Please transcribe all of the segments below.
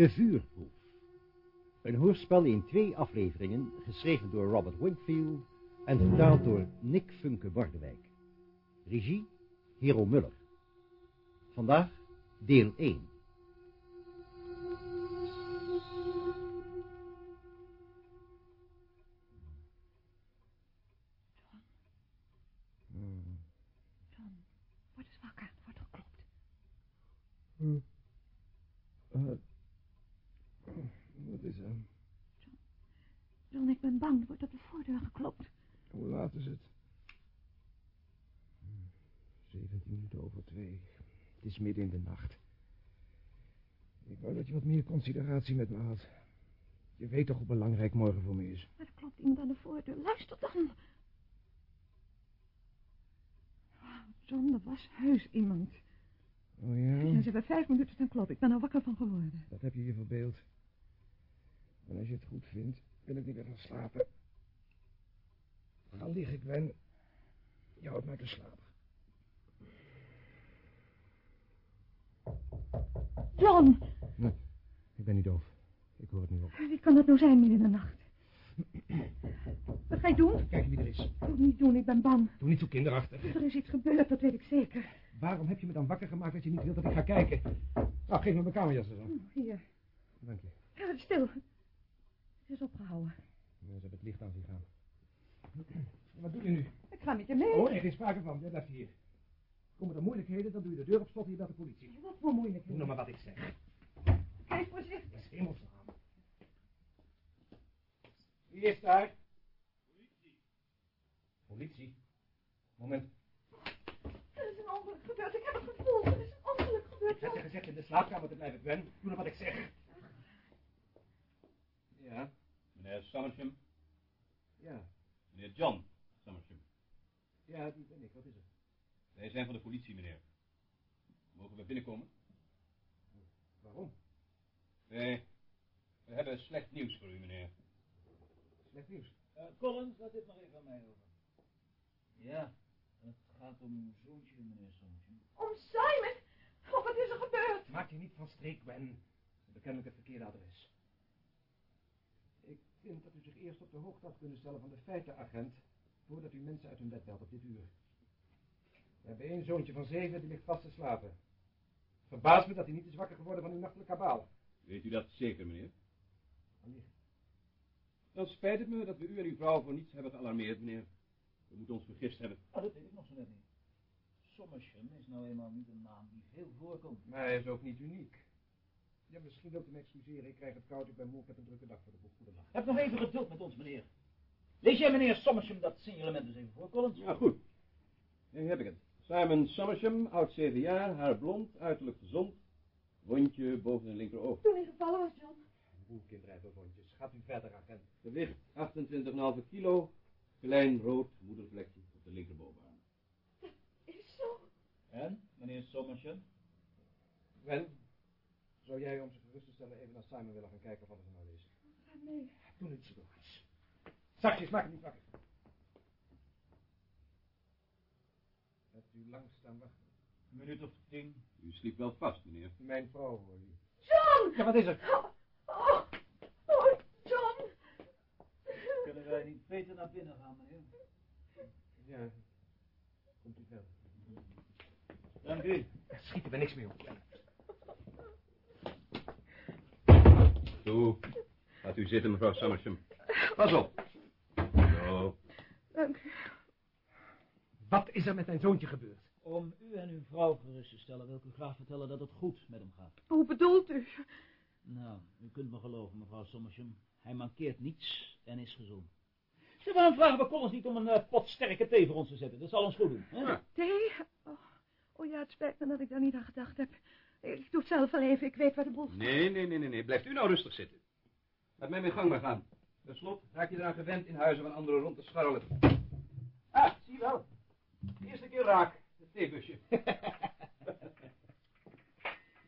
De Vuurproef. Een hoorspel in twee afleveringen, geschreven door Robert Wingfield en vertaald door Nick Funke Bordewijk. Regie, Hero Muller. Vandaag deel 1. Het is midden in de nacht. Ik wou dat je wat meer consideratie met me had. Je weet toch hoe belangrijk morgen voor me is. Maar er klopt iemand aan de voordeur. Luister dan. Oh, John, er was heus iemand. Oh Ja, ja? ze hebben vijf minuten staan kloppen. Ik ben er wakker van geworden. Dat heb je je verbeeld. En als je het goed vindt, wil ik niet meer gaan slapen. Ga liggen, Gwen. Je houdt mij te slapen. John, Nee, ik ben niet doof. Ik hoor het nu op. wie kan dat nou zijn midden in de nacht? Wat ga je doen? Kijk wie er is. Het niet doen, ik ben bang. Doe niet zo kinderachtig. Er is iets gebeurd, dat weet ik zeker. Waarom heb je me dan wakker gemaakt als je niet wilt dat ik ga kijken? Nou, geef me mijn kamerjas eens aan. Oh, Hier. Dank je. Ja, stil. Het is opgehouden. Ja, Ze hebben het licht aan zien gaan. Wat doe je nu? Ik ga met je mee. Oh, er is sprake van. Jij blijft hier. Komen er moeilijkheden, dan doe je de deur op slot en je belt de politie. Wat voor moeilijk. Doe nou maar wat ik zeg. Kijk voorzichtig. Dat is hemelsnaam. Wie is daar? Politie. Politie? Moment. Er is een ongeluk gebeurd. Ik heb het gevoeld. Er is een ongeluk gebeurd. Ik heb je gezegd in de slaapkamer te blijven, Gwen. Doe nou wat ik zeg. Ja? Meneer Summersham, Ja. meneer John Summersham. Ja, die ben ik. Wat is er? Wij zijn van de politie, meneer. Mogen we binnenkomen? Waarom? Wij, we hebben slecht nieuws voor u, meneer. Slecht nieuws. Uh, Collins, laat dit maar even aan mij over. Ja, het gaat om uw zoontje, meneer Sontje. Om Simon? Oh, wat is er gebeurd? Maak je niet van streek, Gwen. Dat is bekendelijk het verkeerde adres. Ik vind dat u zich eerst op de hoogte had kunnen stellen van de feiten, agent, voordat u mensen uit hun bed belt op dit uur. We hebben één zoontje van zeven, die ligt vast te slapen. Verbaast me dat hij niet is wakker geworden van uw nachtelijke kabaal. Weet u dat zeker, meneer? Allicht. Dan spijt het me dat we u en uw vrouw voor niets hebben gealarmeerd, meneer. We moeten ons vergist hebben. Oh, dat weet ik nog zo net niet. Sommersham is nou eenmaal niet een naam die veel voorkomt. Maar hij is ook niet uniek. Ja, misschien wilt u me excuseren, ik krijg het koud, ik ben moe, ik heb een drukke dag voor de boeg. Goedendag. Heb nog even geduld met ons, meneer. Lees jij meneer Sommersham dat signalement eens even voor, Collins? Ja, goed. Hier heb ik het. Simon Summersham, oud 7 jaar, haar blond, uiterlijk gezond. Wondje boven zijn linkeroog. Toen hij gevallen was, John. Boelkindrijverwondjes. Gaat u verder, agent. Gewicht 28,5 kilo. Klein rood moedervlekje op de linkerbovenarm. Is zo. En, meneer Sommersham? Gwen, zou jij om ze gerust te stellen even naar Simon willen gaan kijken of alles er nou is? Ga mee. Doe niet zo. Zachtjes, maak het niet wakker. U lang staan wachten? Een minuut of tien. U sliep wel vast, meneer. Mijn vrouw hoor je. John! Ja, wat is er? Oh, oh, oh, John! Kunnen wij niet beter naar binnen gaan, meneer? Ja. Komt u verder. Dank u. Schiet er niks mee op. Zo. Gaat u zitten, mevrouw Summersham. Pas op. Zo. Dank u. Wat is er met mijn zoontje gebeurd? Om u en uw vrouw gerust te stellen, wil ik u graag vertellen dat het goed met hem gaat. Hoe bedoelt u? Nou, u kunt me geloven, mevrouw Sommersham. Hij mankeert niets en is gezond. Zullen we dan vragen we Collins niet om een eh, pot sterke thee voor ons te zetten? Dat zal ons goed doen. Hè? Ja. Thee? Oh, oh ja, het spijt me dat ik daar niet aan gedacht heb. Ik doe het zelf wel even, ik weet waar de boel staat. Nee, nee, nee, nee, nee. Blijft u nou rustig zitten. Laat mij mijn gang maar gaan. Per slot raak je eraan gewend in huizen van anderen rond te scharrelen. Ah, zie je wel. De eerste keer raak. Het theebusje.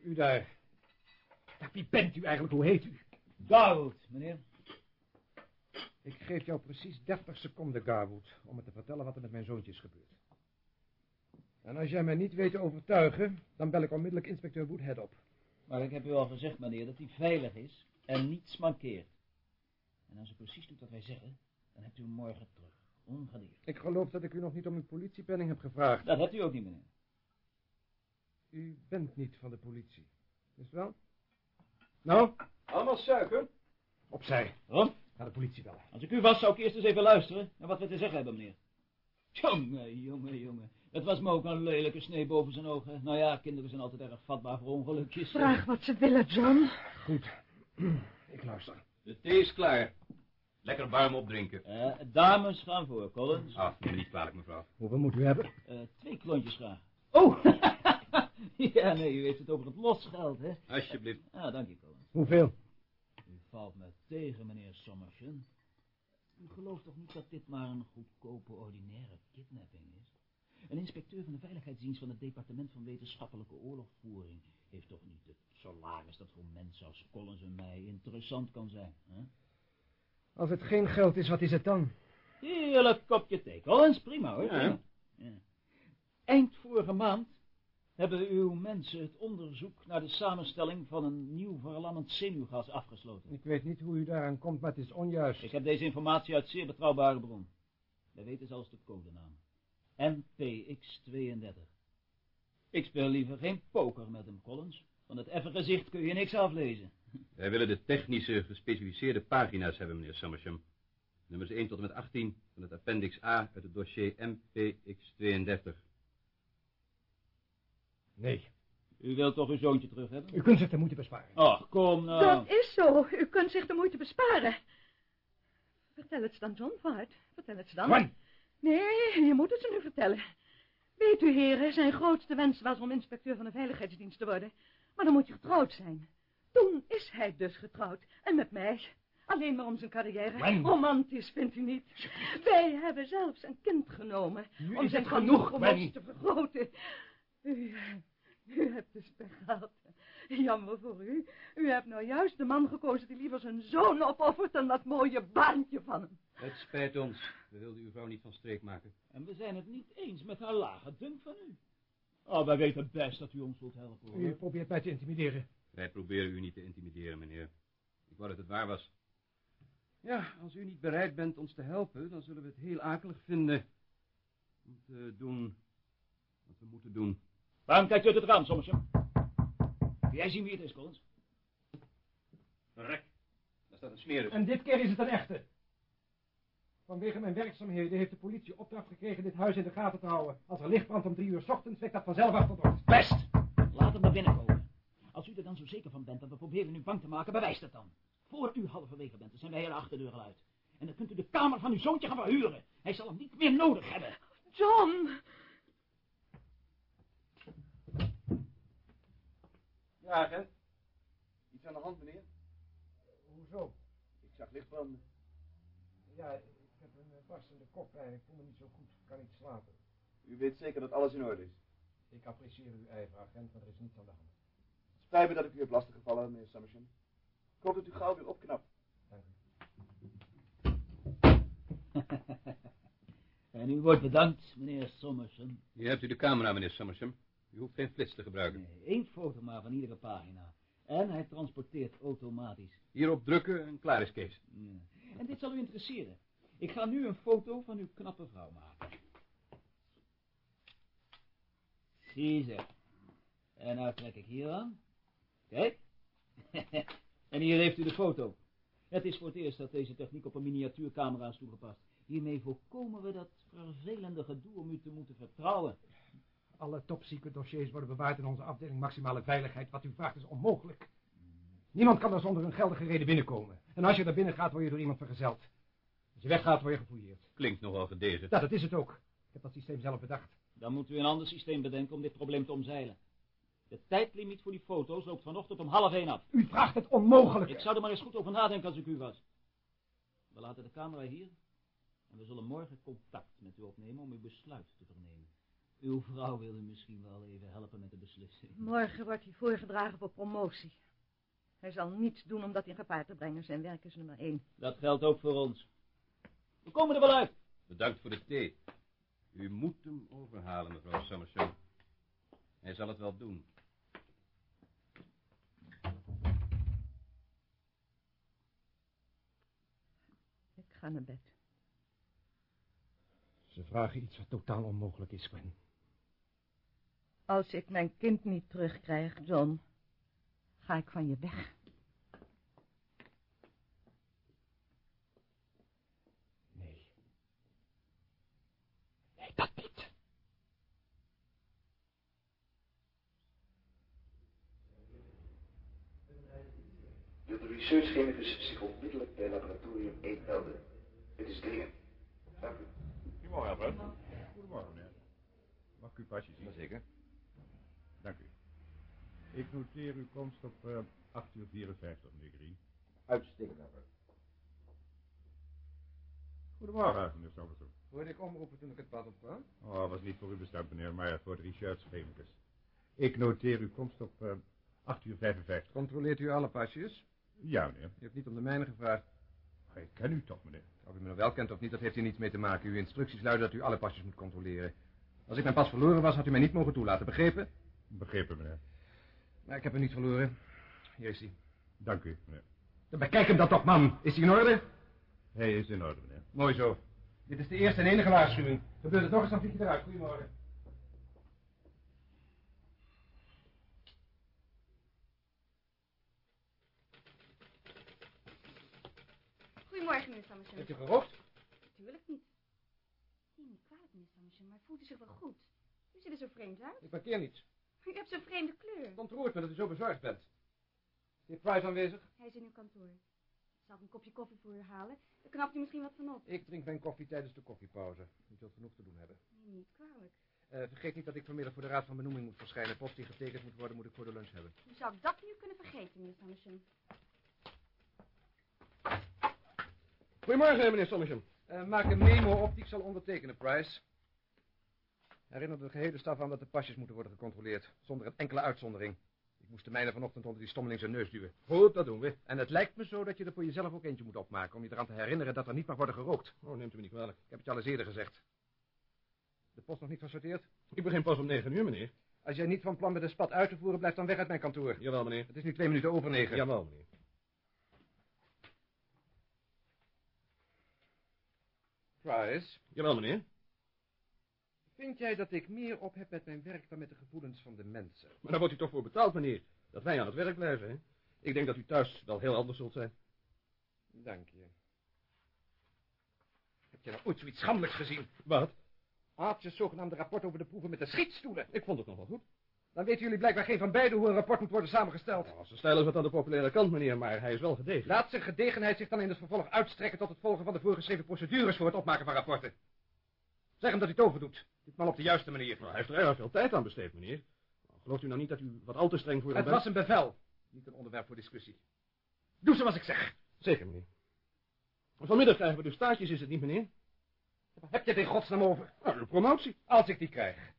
U daar. Wie bent u eigenlijk? Hoe heet u? Garwood, meneer. Ik geef jou precies 30 seconden, Garwood, om me te vertellen wat er met mijn zoontje is gebeurd. En als jij mij niet weet te overtuigen, dan bel ik onmiddellijk inspecteur Woodhead op. Maar ik heb u al gezegd, meneer, dat hij veilig is en niets mankeert. En als u precies doet wat wij zeggen, dan hebt u hem morgen terug. Ongedeerd. Ik geloof dat ik u nog niet om uw politiepenning heb gevraagd. Dat hebt u ook niet, meneer. U bent niet van de politie. Is het wel? Nou, Allemaal suiker? opzij. Waarom? Ga de politie bellen. Als ik u was, zou ik eerst eens even luisteren naar wat we te zeggen hebben, meneer. Jongen, jongen, jongen. Het was me ook een lelijke snee boven zijn ogen. Nou ja, kinderen zijn altijd erg vatbaar voor ongelukjes. Vraag wat ze willen, John. Goed. Ik luister. De thee is klaar. Lekker warm opdrinken. Eh, dames gaan voor, Collins. Ah, neem me niet kwalijk, mevrouw. Hoeveel moet u hebben? Eh, twee klontjes graag. Oh, ja, nee, u heeft het over het losgeld, hè? Alsjeblieft. Ah, dank je, Collins. hoeveel? U valt me tegen, meneer Sommersen. U gelooft toch niet dat dit maar een goedkope, ordinaire kidnapping is? Een inspecteur van de Veiligheidsdienst van het Departement van Wetenschappelijke Oorlogvoering heeft toch niet het salaris dat voor mensen als Collins en mij interessant kan zijn, hè? Als het geen geld is, wat is het dan? Heerlijk kopje thee. Collins, prima hoor. Ja. Ja. Eind vorige maand hebben uw mensen het onderzoek naar de samenstelling van een nieuw verlammend zenuwgas afgesloten. Ik weet niet hoe u daaraan komt, maar het is onjuist. Ik heb deze informatie uit zeer betrouwbare bron. Wij weten zelfs de codenaam. MPX-32. Ik speel liever geen poker met hem, Collins. Van het effen gezicht kun je niks aflezen. Wij willen de technische gespecificeerde pagina's hebben, meneer Summersham. Nummers 1 tot en met 18 van het appendix A uit het dossier MPX-32. Nee. U wilt toch uw zoontje terug hebben? U kunt zich de moeite besparen. Ach, kom nou. Dat is zo. U kunt zich de moeite besparen. Vertel het ze dan, John, vooruit. Vertel het ze dan. Juan! Nee, je moet het ze nu vertellen. Weet u, heren, zijn grootste wens was om inspecteur van de veiligheidsdienst te worden. Maar dan moet je getrouwd zijn. Toen is hij dus getrouwd. En met mij. Alleen maar om zijn carrière. Gwen. Romantisch, vindt u niet? Wij hebben zelfs een kind genomen. Nu om is zijn het genoeg, op ons te vergroten. U, u hebt dus pech gehad. Jammer voor u. U hebt nou juist de man gekozen die liever zijn zoon opoffert dan dat mooie baantje van hem. Het spijt ons. We wilden uw vrouw niet van streek maken. En we zijn het niet eens met haar lage dunk van u. Oh, wij weten best dat u ons wilt helpen, hoor. U probeert mij te intimideren. Wij proberen u niet te intimideren, meneer. Ik wou dat het waar was. Ja, als u niet bereid bent ons te helpen, dan zullen we het heel akelig vinden om te doen wat we moeten doen. Waarom kijkt u uit het raam, Sommersje? Kun jij zien wie het is, Collins? Rek, daar staat een smeris. En dit keer is het een echte. Vanwege mijn werkzaamheden heeft de politie opdracht gekregen dit huis in de gaten te houden. Als er licht brandt om drie uur 's ochtends, wekt dat vanzelf achter ons. Best! Laat hem naar binnen komen. Als u er dan zo zeker van bent dat we proberen u bang te maken, bewijst het dan. Voor u halverwege bent, dan zijn wij hele achterdeur al uit. En dan kunt u de kamer van uw zoontje gaan verhuren. Hij zal hem niet meer nodig hebben. John! Ja, agent. Iets aan de hand, meneer? Hoezo? Ik zag licht branden. Ja, ik heb een eh, barstende koppijn. Ik voel me niet zo goed. Ik kan niet slapen. U weet zeker dat alles in orde is. Ik apprecieer uw ijver, agent, maar er is niets aan de hand. Spijt me dat ik u heb lastiggevallen, meneer Summerson. Ik hoop dat u gauw weer opknapt. Dank u. en u wordt bedankt, meneer Sommersen. Hier hebt u de camera, meneer Summersham. U hoeft geen flits te gebruiken. Nee, één foto maar van iedere pagina. En hij transporteert automatisch. Hierop drukken en klaar is Kees. Ja. En dit zal u interesseren. Ik ga nu een foto van uw knappe vrouw maken. Ziezo. En nou trek ik hier aan. Kijk. en hier heeft u de foto. Het is voor het eerst dat deze techniek op een miniatuurcamera is toegepast. Hiermee voorkomen we dat vervelende gedoe om u te moeten vertrouwen. Alle topsecret dossiers worden bewaard in onze afdeling maximale veiligheid. Wat u vraagt is onmogelijk. Niemand kan er zonder een geldige reden binnenkomen. En als je daar binnen gaat, word je door iemand vergezeld. Als je weggaat, word je gefouilleerd. Klinkt nogal gedegen. Ja, dat is het ook. Ik heb dat systeem zelf bedacht. Dan moeten we een ander systeem bedenken om dit probleem te omzeilen. De tijdlimiet voor die foto's loopt vanochtend om half één af. U vraagt het onmogelijke. Ik zou er maar eens goed over nadenken als ik u was. We laten de camera hier. En we zullen morgen contact met u opnemen om uw besluit te vernemen. Uw vrouw wil u misschien wel even helpen met de beslissing. Morgen wordt hij voorgedragen voor promotie. Hij zal niets doen om dat in gevaar te brengen. Zijn werk is nummer één. Dat geldt ook voor ons. We komen er wel uit. Bedankt voor de thee. U moet hem overhalen, mevrouw Summersham. Hij zal het wel doen. Ga naar bed. Ze vragen iets wat totaal onmogelijk is, Gwen. Als ik mijn kind niet terugkrijg, John, ga ik van je weg. Nee. Nee, dat niet. Wil de researchchemicus zich onmiddellijk bij laboratorium 1 melden? Het is dringend. Dank u. Goedemorgen, Albert. Goedemorgen, meneer. Mag ik uw pasje zien? Zeker. Dank u. Ik noteer uw komst op eh 8 uur 54, meneer Green. Uitstekend, Albert. Goedemorgen, meneer Somerson. Hoorde ik omroepen toen ik het pad opkwam? Oh, was niet voor u bestemd, meneer, maar voor de researchchemicus. Ik noteer uw komst op eh 8 uur 55. Controleert u alle pasjes? Ja, meneer. U heeft niet om de mijne gevraagd. Ik ken u toch, meneer. Of u me nog wel kent of niet, dat heeft hier niets mee te maken. Uw instructies luiden dat u alle pasjes moet controleren. Als ik mijn pas verloren was, had u mij niet mogen toelaten, begrepen? Begrepen, meneer. Maar ik heb hem niet verloren. Hier is hij. Dank u, meneer. Dan bekijk hem dat toch, man. Is hij in orde? Hij is in orde, meneer. Mooi zo. Dit is de eerste en enige waarschuwing. Gebeurt het nog eens, dan vlieg je eruit. Goedemorgen. Goedemorgen, meneer Heeft u gerookt? Natuurlijk niet. Neem niet kwalijk, meneer Sammersen, maar voelt u zich wel goed? U ziet er zo vreemd uit. Ik parkeer niets. U hebt zo'n vreemde kleur. Het ontroert me dat u zo bezorgd bent. Is de heer Price aanwezig? Hij is in uw kantoor. Ik zal een kopje koffie voor u halen. Daar knapt u misschien wat van op. Ik drink mijn koffie tijdens de koffiepauze. U zult genoeg te doen hebben. Neem niet kwalijk. Eh, vergeet niet dat ik vanmiddag voor de Raad van Benoeming moet verschijnen. Post die getekend moet worden, moet ik voor de lunch hebben. Hoe zou ik dat nu kunnen vergeten, meneer Sammersen? Goedemorgen, meneer Sommischen. maak een memo op die ik zal ondertekenen, Price. Herinner de gehele staf aan dat de pasjes moeten worden gecontroleerd. Zonder een enkele uitzondering. Ik moest de mijne vanochtend onder die stommeling zijn neus duwen. Goed, dat doen we. En het lijkt me zo dat je er voor jezelf ook eentje moet opmaken... om je eraan te herinneren dat er niet mag worden gerookt. Oh, neemt u me niet kwalijk. Ik heb het je al eens eerder gezegd. De post nog niet gesorteerd? Ik begin pas om 9 uur, meneer. Als jij niet van plan bent een spat uit te voeren, blijf dan weg uit mijn kantoor. Jawel, meneer. Het is nu twee minuten over negen. Jawel, meneer. Price, Jawel, meneer. vind jij dat ik meer op heb met mijn werk dan met de gevoelens van de mensen? Maar daar wordt u toch voor betaald, meneer. Dat wij aan het werk blijven, hè? Ik denk dat u thuis wel heel anders zult zijn. Dank je. Heb je nou ooit zoiets schandelijks gezien? Wat? Aartjes zogenaamde rapport over de proeven met de schietstoelen. Ik vond het nog wel goed. Dan weten jullie blijkbaar geen van beiden hoe een rapport moet worden samengesteld. Nou, zijn stijl is wat aan de populaire kant, meneer, maar hij is wel gedegen. Laat zijn gedegenheid zich dan in het vervolg uitstrekken tot het volgen van de voorgeschreven procedures voor het opmaken van rapporten. Zeg hem dat hij het overdoet. Ditmaal op de juiste manier. Nou, hij heeft er erg veel tijd aan besteed, meneer. Nou, gelooft u nou niet dat u wat al te streng voor hem Het bent? was een bevel, niet een onderwerp voor discussie. Doe zoals ik zeg. Zeker, meneer. Vanmiddag krijgen we dus taartjes, is het niet, meneer? Heb je het in godsnaam over? Nou, uw promotie. Als ik die krijg.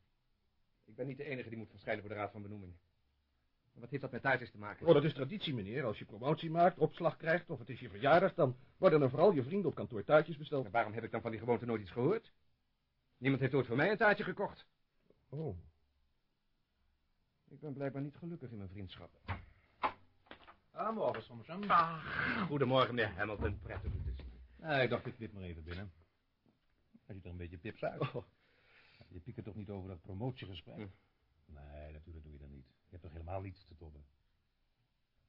Ik ben niet de enige die moet verschijnen voor de Raad van Benoeming. Maar wat heeft dat met taartjes te maken? Oh, dat is traditie, meneer. Als je promotie maakt, opslag krijgt of het is je verjaardag, dan worden er vooral je vrienden op kantoor taartjes besteld. Maar waarom heb ik dan van die gewoonte nooit iets gehoord? Niemand heeft ooit voor mij een taartje gekocht. Oh. Ik ben blijkbaar niet gelukkig in mijn vriendschappen. Ah, morgen, Sommerson. Goedemorgen, meneer Hamilton. Prettig u te zien. Ah, ik dacht, ik knip maar even binnen. Hij ziet er een beetje pips uit. Oh. Je piekert toch niet over dat promotiegesprek? Hm. Nee, natuurlijk doe je dat niet. Je hebt toch helemaal niets te tobben.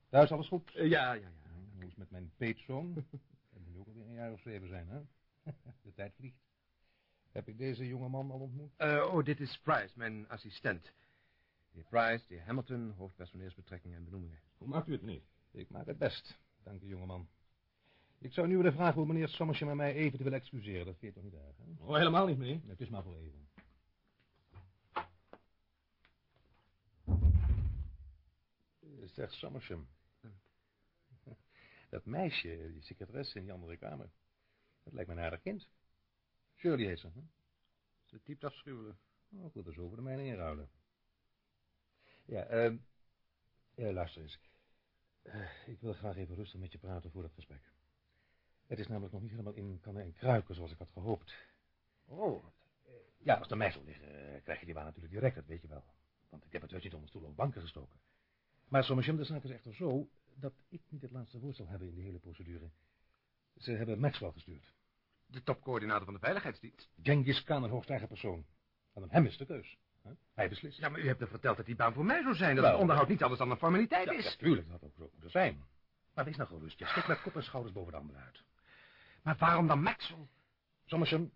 Thuis alles goed? Eh, ja, ja, ja. Hm, Hoe is het met mijn peetzoon? Dat moet nu ook alweer een jaar of zeven zijn, hè? De tijd vliegt. Heb ik deze jonge man al ontmoet? Eh, oh, dit is Price, mijn assistent. De heer Price, de heer Hamilton, hoofdpersoneelsbetrekkingen en benoemingen. Hoe maakt u het, meneer? Ik maak het best. Dank u, jongeman. Ik zou nu willen vragen hoe meneer Sommersje met mij even te willen excuseren. Dat vind je toch niet erg, hè? Oh, helemaal niet, meneer. Het is maar voor even. Eh, Zeg, Sommersham. Dat meisje, die secretaresse in die andere kamer. Dat lijkt me een aardig kind. Shirley heet ze, hè? Ze typt afschuwelijk. Oh, ik wil er zo over de mijne inruilen. Ja, ehm... ja, luister eens. Eh, ik wil graag even rustig met je praten voor dat gesprek. Het is namelijk nog niet helemaal in kannen en kruiken zoals ik had gehoopt. Oh, Ja, als de zal liggen, eh, krijg je die baan natuurlijk direct, dat weet je wel. Want ik heb het dus niet onder stoelen of banken gestoken. Maar Sommige de zaak is echter zo dat ik niet het laatste woord zal hebben in die hele procedure. Ze hebben Maxwell gestuurd. de topcoördinator van de veiligheidsdienst. Genghis Khan in hoogste persoon. En aan hem is de keus. Hij beslist. Ja, maar u hebt er verteld dat die baan voor mij zou zijn. Dat het onderhoud niet anders dan een formaliteit Ja, is. natuurlijk, dat had ook zo moeten zijn. Maar wees nou gerust, je stikt met kop en schouders boven de anderen uit. Maar waarom dan Maxwell? Sommersen,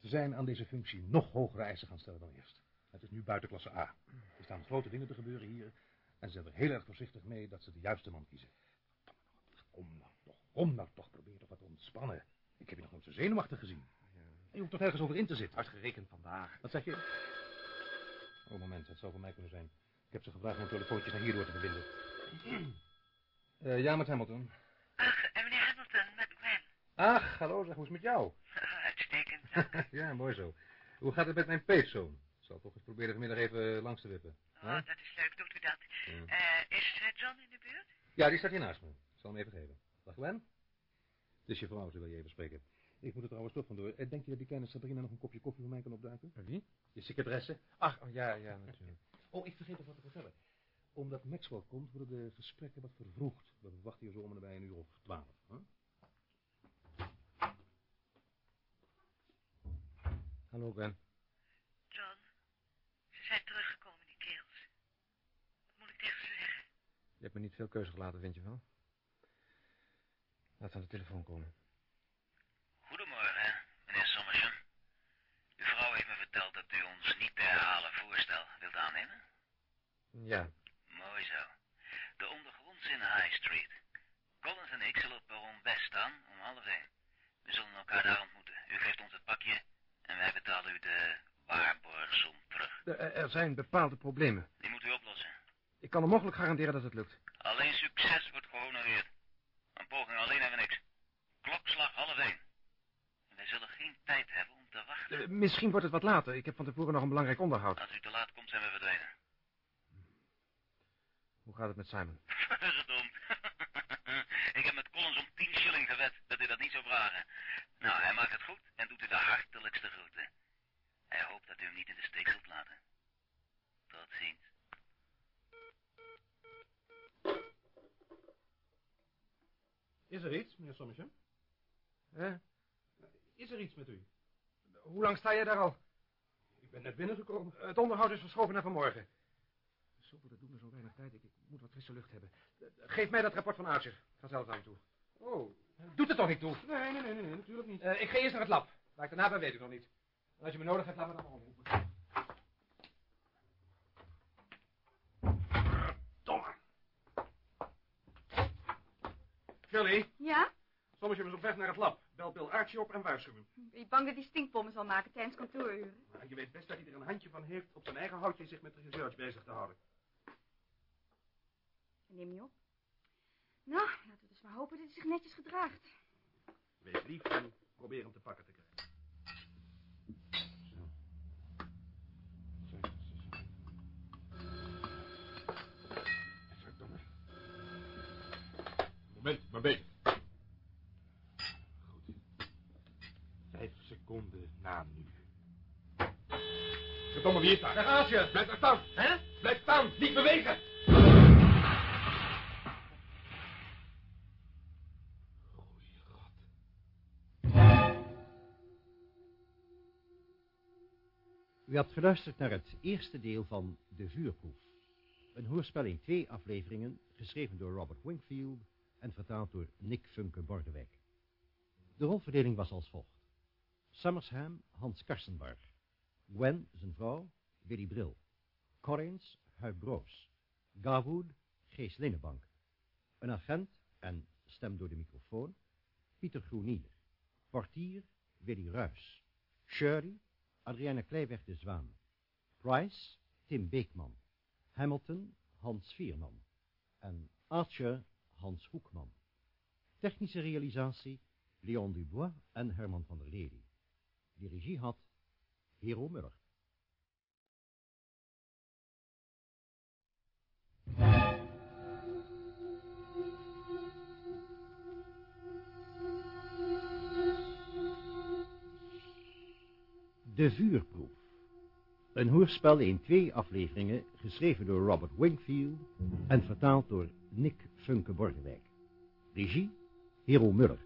ze zijn aan deze functie nog hogere eisen gaan stellen dan eerst. Het is nu buitenklasse A. Er staan grote dingen te gebeuren hier. En ze zijn er heel erg voorzichtig mee dat ze de juiste man kiezen. Kom nou toch, kom nou toch, probeer toch wat te ontspannen. Ik heb je nog nooit zo zenuwachtig gezien. En je hoeft toch ergens over in te zitten. Uitgerekend vandaag. Wat zeg je? Oh, moment, het zou voor mij kunnen zijn. Ik heb ze gevraagd om een telefoontje naar hierdoor te verbinden. Eh, ja, met Hamilton. Ach, en meneer Hamilton, met Gwen. Ach, hallo, zeg, hoe is het met jou? Uitstekend. ja, mooi zo. Hoe gaat het met mijn peetzoon? Ik zal toch eens proberen vanmiddag even langs te wippen. Oh, dat is leuk, doet u dat. Ja. Eh, is eh, John in de buurt? Ja, die staat hier naast me. Ik zal hem even geven. Dag Gwen. Het is je vrouw, ze wil je even spreken. Ik moet er trouwens toch vandoor. Eh, Denk je dat die kleine Sabrina nog een kopje koffie voor mij kan opduiken? Wie? Je secretaresse? Ach, oh, ja, ja, natuurlijk. Oh, ik vergeet nog wat te vertellen. Omdat Maxwell komt, worden de gesprekken wat vervroegd. We wachten hier zo om en bij een uur of twaalf. hè? Hallo, Gwen. John, ze zijn teruggekomen, die kerels. Wat moet ik tegen ze zeggen? Je hebt me niet veel keuze gelaten, vind je wel? Laat aan de telefoon komen. Goedemorgen, meneer Sommersen. Uw vrouw heeft me verteld dat u ons niet te herhalen voorstel wilt aannemen. Ja, Mooi zo. De ondergronds in High Street. Collins en ik zullen op perron West staan om half één. We zullen elkaar daar ontmoeten. U geeft ons het pakje en wij betalen u de waarborgsom terug. er, er zijn bepaalde problemen. Die moet u oplossen. Ik kan onmogelijk garanderen dat het lukt. Alleen succes wordt gehonoreerd. Een poging alleen hebben we niks. Klokslag half één. En wij zullen geen tijd hebben om te wachten. Eh, misschien wordt het wat later. Ik heb van tevoren nog een belangrijk onderhoud. Als u te laat komt, zijn we verdwenen. Hoe gaat het met Simon? Verdomd. ik heb met Collins om 10 shilling gewet dat hij dat niet zou vragen. Nou, hij maakt het goed en doet u de hartelijkste groeten. Hij hoopt dat u hem niet in de steek zult laten. Tot ziens. Is er iets, meneer Sommersen? Hè? Is er iets met u? Hoe lang sta jij daar al? Ik ben net binnengekomen. Het onderhoud is verschoven naar vanmorgen. Zoveel, dat doet me zo weinig tijd. Ik, ik moet wat frisse lucht hebben. Eh, Geef mij dat rapport van Archer. Ik ga zelf naar hem toe. Oh, Doet het toch niet toe? nee, nee, nee, nee, nee, natuurlijk niet. Eh, ik ga eerst naar het lab. Waar ik daarna ben, weet ik nog niet. En als je me nodig hebt, laat me dan maar omroepen. Domme. Shirley, Ja? Sommersen is op weg naar het lab. Bel Bill Archie op en waarschuw hem. Ben je bang dat hij stinkbommen zal maken tijdens kantooruren? Nou, je weet best dat hij er een handje van heeft op zijn eigen houtje zich met research bezig te houden. Neem niet op. Nou, laten we dus maar hopen dat hij zich netjes gedraagt. Wees lief en probeer hem te pakken te krijgen. Verdomme. Moment, maar bezig. Goed. Vijf seconden na nu. Verdomme, wie is daar? Daar gaat je. Blijf daar staan. Hè? Blijf staan, niet bewegen. Goeie god. U hebt geluisterd naar het eerste deel van De Vuurproef. Een hoorspel in twee afleveringen, geschreven door Robert Wingfield en vertaald door Nick Funke Bordewijk. De rolverdeling was als volgt. Summersham, Hans Karsenbarg. Gwen, zijn vrouw, Willy Bril. Collins, Huib Broos. Garwood, Gees Linnebank. Een agent en stem door de microfoon, Pieter Groenier. Portier, Willy Ruys. Shirley, Adrienne Kleiweg de Zwaan. Price, Tim Beekman. Hamilton, Hans Vierman. En Archer, Hans Hoekman. Technische realisatie, Leon Dubois en Herman van der Lely. De regie had Hero Muller. De Vuurproef. Een hoorspel in twee afleveringen, geschreven door Robert Wingfield en vertaald door Nick Funke Bordewijk. Regie, Hero Muller.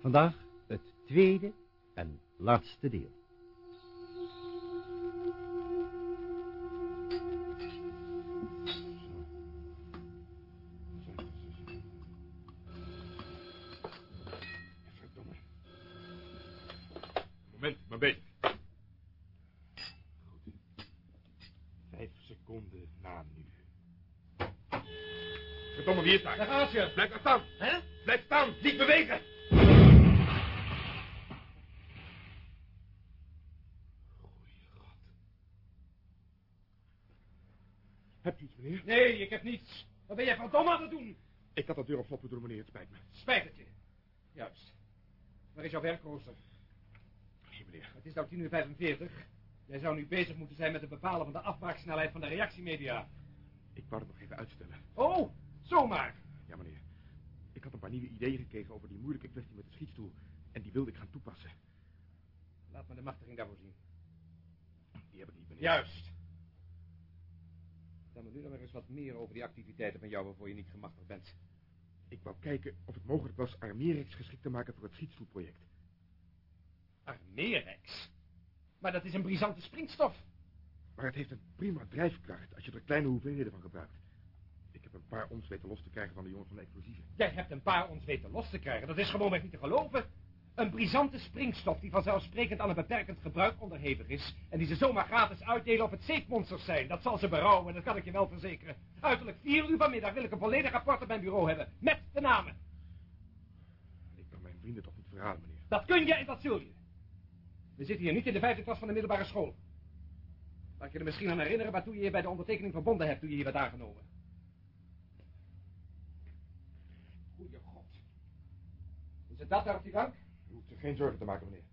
Vandaag het tweede en laatste deel. Ik had de deur op slot moeten doen, meneer. Het spijt me. Spijt het je. Juist. Waar is jouw werkrooster? Hier, meneer. Het is nou 10 uur 45. Jij zou nu bezig moeten zijn met het bepalen van de afbraaksnelheid van de reactiemedia. Ik wou het nog even uitstellen. Oh, zomaar. Ja, meneer. Ik had een paar nieuwe ideeën gekregen over die moeilijke kwestie met de schietstoel. En die wilde ik gaan toepassen. Laat me de machtiging daarvoor zien. Die heb ik niet, meneer. Juist. Vertel me nu dan maar eens wat meer over die activiteiten van jou waarvoor je niet gemachtigd bent. Ik wou kijken of het mogelijk was Armerex geschikt te maken voor het schietstoelproject. Armerex? Maar dat is een brisante springstof. Maar het heeft een prima drijfkracht als je er kleine hoeveelheden van gebruikt. Ik heb een paar ons weten los te krijgen van de jongens van de explosieven. Jij hebt een paar ons weten los te krijgen. Dat is gewoonweg niet te geloven. Een brisante springstof die vanzelfsprekend aan een beperkend gebruik onderhevig is... en die ze zomaar gratis uitdelen of het zeepmonsters zijn. Dat zal ze berouwen, dat kan ik je wel verzekeren. Uiterlijk vier uur vanmiddag wil ik een volledig rapport op mijn bureau hebben. Met de namen. Ik kan mijn vrienden toch niet verraden, meneer. Dat kun je en dat zul je. We zitten hier niet in de vijfde klas van de middelbare school. Laat ik je er misschien aan herinneren waartoe je je bij de ondertekening verbonden hebt toen je hier werd aangenomen. Goeie god. Is het dat daar op die bank? Geen zorgen te maken, meneer.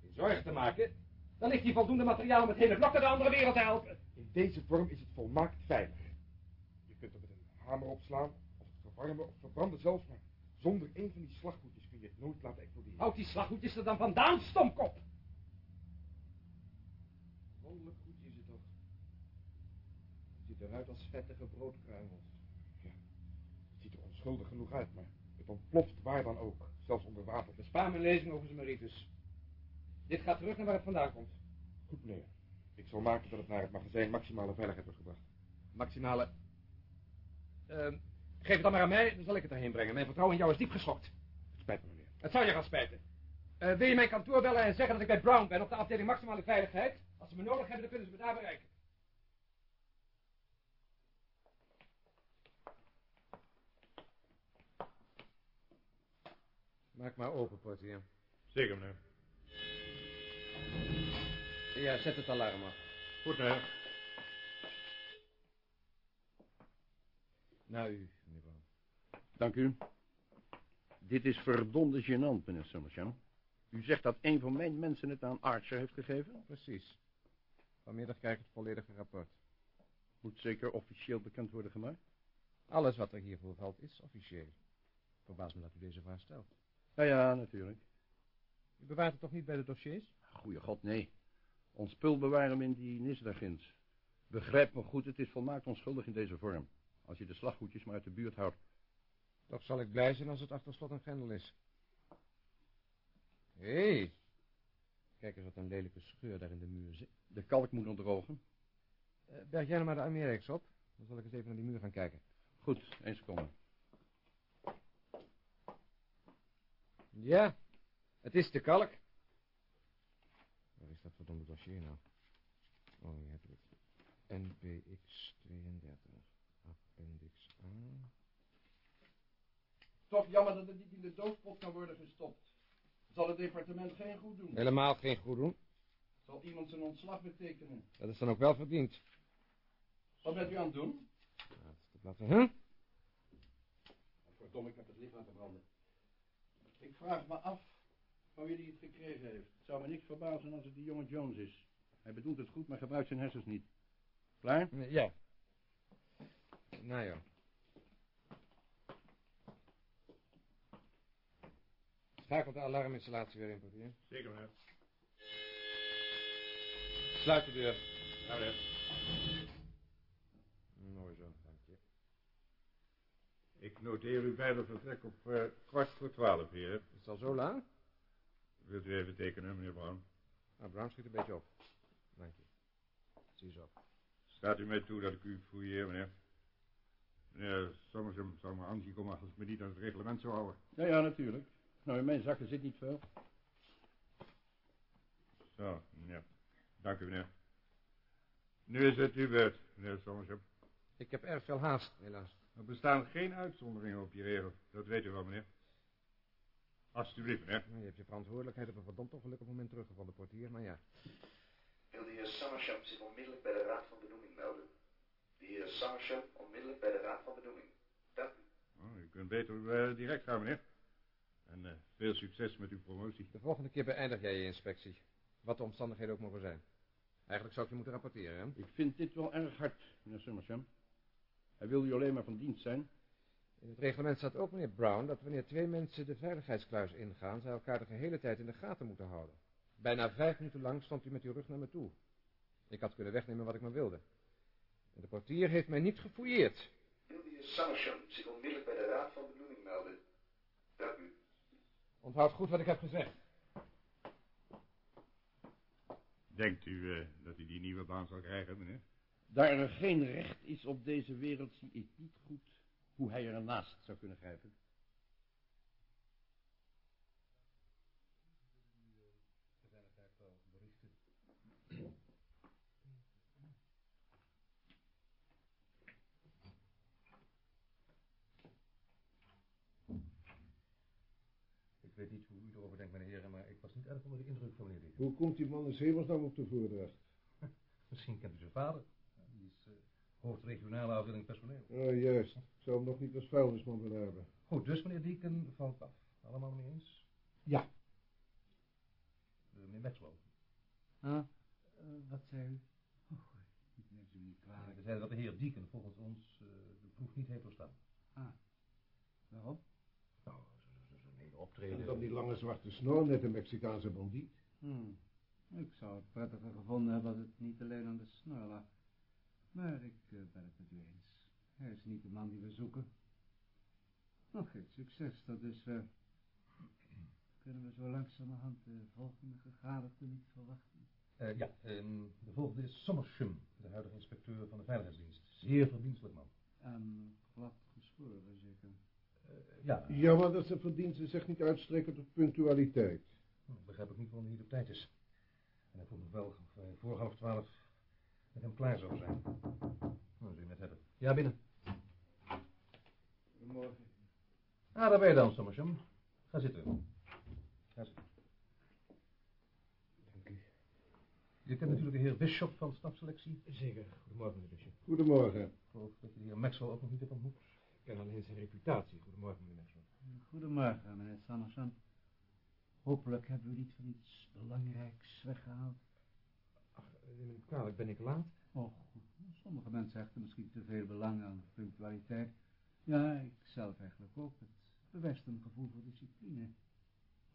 Geen zorgen te maken. Dan ligt hier voldoende materiaal om het hele blok naar de andere wereld te helpen. In deze vorm is het volmaakt veilig. Je kunt er met een hamer opslaan, of het verwarmen of verbranden zelfs, maar zonder een van die slaggoedjes kun je het nooit laten exploderen. Houd die slaggoedjes er dan vandaan, stomkop. Wonderlijk goed is het toch. Het ziet eruit als vettige broodkruimels. Ja, het ziet er onschuldig genoeg uit, maar het ontploft waar dan ook, zelfs onder water. Bespaar mijn lezing over zijn meritus. Dit gaat terug naar waar het vandaan komt. Goed, meneer. Ik zal maken dat het naar het magazijn maximale veiligheid wordt gebracht. Maximale. Ehm, geef het dan maar aan mij, dan zal ik het erheen brengen. Mijn vertrouwen in jou is diep geschokt. Het spijt me, meneer. Het zou je gaan spijten. Eh, wil je mijn kantoor bellen en zeggen dat ik bij Brown ben op de afdeling maximale veiligheid? Als ze me nodig hebben, dan kunnen ze me daar bereiken. Maak maar open, portier. Zeker, meneer. Ja, zet het alarm af. Goed, meneer. Nou, u, meneer Brown. Dank u. Dit is verdonde gênant, meneer Summersham. U zegt dat een van mijn mensen het aan Archer heeft gegeven? Precies. Vanmiddag krijg ik het volledige rapport. Moet zeker officieel bekend worden gemaakt? Alles wat er hiervoor valt is officieel. Verbaas me dat u deze vraag stelt. Ja, ja, natuurlijk. U bewaart het toch niet bij de dossiers? Goeie god, nee. Ons spul bewaren we in die nis daar ginds. Begrijp me goed, het is volmaakt onschuldig in deze vorm. Als je de slaggoedjes maar uit de buurt houdt. Toch zal ik blij zijn als het achter slot en grendel is. Hé. Hey. Kijk eens wat een lelijke scheur daar in de muur zit. De kalk moet nog drogen. Uh, berg jij nou maar de Amerix op. Dan zal ik eens even naar die muur gaan kijken. Goed, één seconde. Ja, het is de kalk. Waar is dat verdomde dossier nou? Oh, hier heb ik het. NPX 32. Appendix A. Toch jammer dat het niet in de doofpot kan worden gestopt. Zal het departement geen goed doen? Helemaal geen goed doen. Zal iemand zijn ontslag betekenen? Dat is dan ook wel verdiend. Wat bent u aan het doen? Laatste bladzijde. Huh? Verdomme, ik heb het licht laten branden. Ik vraag me af van wie hij het gekregen heeft. Het zou me niks verbazen als het die jonge Jones is. Hij bedoelt het goed, maar gebruikt zijn hersens niet. Klaar? Ja. Nou ja. Schakel de alarminstallatie weer in, portier. Zeker, meneer. Sluit de deur. Ja, meneer. Mooi zo, dank je. Ik noteer uw beide vertrek op uh, kwart voor twaalf, heer. Is het al zo laat? Wilt u even tekenen, meneer Brown? Nou, Brown schiet een beetje op. Dank je. Zie eens op. Staat u mij toe dat ik u fouilleer, meneer? Meneer Sommersham zou me aanzien komen als ik me niet aan het reglement zou houden. Ja, ja, natuurlijk. Nou, in mijn zakken zit niet veel. Zo, meneer. Dank u, meneer. Nu is het uw beurt, meneer Sommersham. Ik heb erg veel haast, helaas. Er bestaan geen uitzonderingen op die regel. Dat weet u wel, meneer. Alsjeblieft, meneer. Nou, je hebt je verantwoordelijkheid op een verdomd ongelukkig moment teruggevonden, portier, maar ja. Wil de heer Summersham zich onmiddellijk bij de Raad van Benoeming melden? De heer Summersham onmiddellijk bij de Raad van Benoeming. Dank u. Oh, u kunt beter eh, direct gaan, meneer. En eh, veel succes met uw promotie. De volgende keer beëindig jij je inspectie. Wat de omstandigheden ook mogen zijn. Eigenlijk zou ik je moeten rapporteren, hè? Ik vind dit wel erg hard, meneer Summersham. Hij wil u alleen maar van dienst zijn. In het reglement staat ook, meneer Brown, dat wanneer twee mensen de veiligheidskluis ingaan, zij elkaar de gehele tijd in de gaten moeten houden. Bijna vijf minuten lang stond u met uw rug naar me toe. Ik had kunnen wegnemen wat ik maar wilde. En de portier heeft mij niet gefouilleerd. Wil de heer Summersham zich onmiddellijk bij de Raad van Benoeming melden? Dank u. Onthoud goed wat ik heb gezegd. Denkt u eh, dat u die nieuwe baan zal krijgen, meneer? Daar er geen recht is op deze wereld, zie ik niet goed hoe hij er naast zou kunnen grijpen. Ik weet niet hoe u erover denkt, meneer heren, maar ik was niet erg onder de indruk van meneer. Hoe komt die man in Zemersdam op de voordracht? Misschien kent u zijn vader. Die is uh, hoofd regionale afdeling personeel. Oh, juist. Ik zou hem nog niet als vuilnisman willen hebben. Goed, dus meneer Dieken valt af. Allemaal mee eens? Ja. Uh, meneer. Ah, uh, wat zei u? Oh, ik neem u niet kwalijk. We zeiden dat de heer Dieken volgens ons de proef niet heeft doorstaan. Ah, waarom? Nou, zo'n hele optreden. En dan die lange zwarte snor, net een Mexicaanse bandiet. Hmm. Ik zou het prettiger gevonden hebben als het niet alleen aan de snor lag. Maar ik uh, ben het met u eens. Hij is niet de man die we zoeken. Nog geen succes, dat is... Uh, kunnen we zo langzamerhand de volgende gegadigde niet verwachten? Uh, ja, um, de volgende is Sommersham, de huidige inspecteur van de Veiligheidsdienst. Zeer verdienstelijk man. En glad geschoren, zeker? ja. Ja, maar dat zijn verdiensten zich niet uitstrekken tot punctualiteit. Hm, begrijp ik niet waarom hij niet op tijd is. En hij vroeg nog wel voor half twaalf met hem klaar zou zijn. Nou, zul je met hebben. Ja, binnen. Goedemorgen. Ah, daar ben je dan, Sommersham. Ga zitten. Ga zitten. Dank u. Je kent natuurlijk de heer Bishop van stafselectie. Zeker. Goedemorgen, meneer Bishop. Goedemorgen. Ik geloof dat je de heer Maxwell ook nog niet hebt ontmoet. Ik ken alleen zijn reputatie. Goedemorgen, meneer Maxwell. Goedemorgen, meneer Sanderson. Hopelijk hebben we niet van iets belangrijks weggehaald. Ach, neem me niet kwalijk, ben ik laat? Oh, sommige mensen hechten misschien te veel belang aan punctualiteit. Ja, ik zelf eigenlijk ook. Het bewijst een gevoel voor discipline.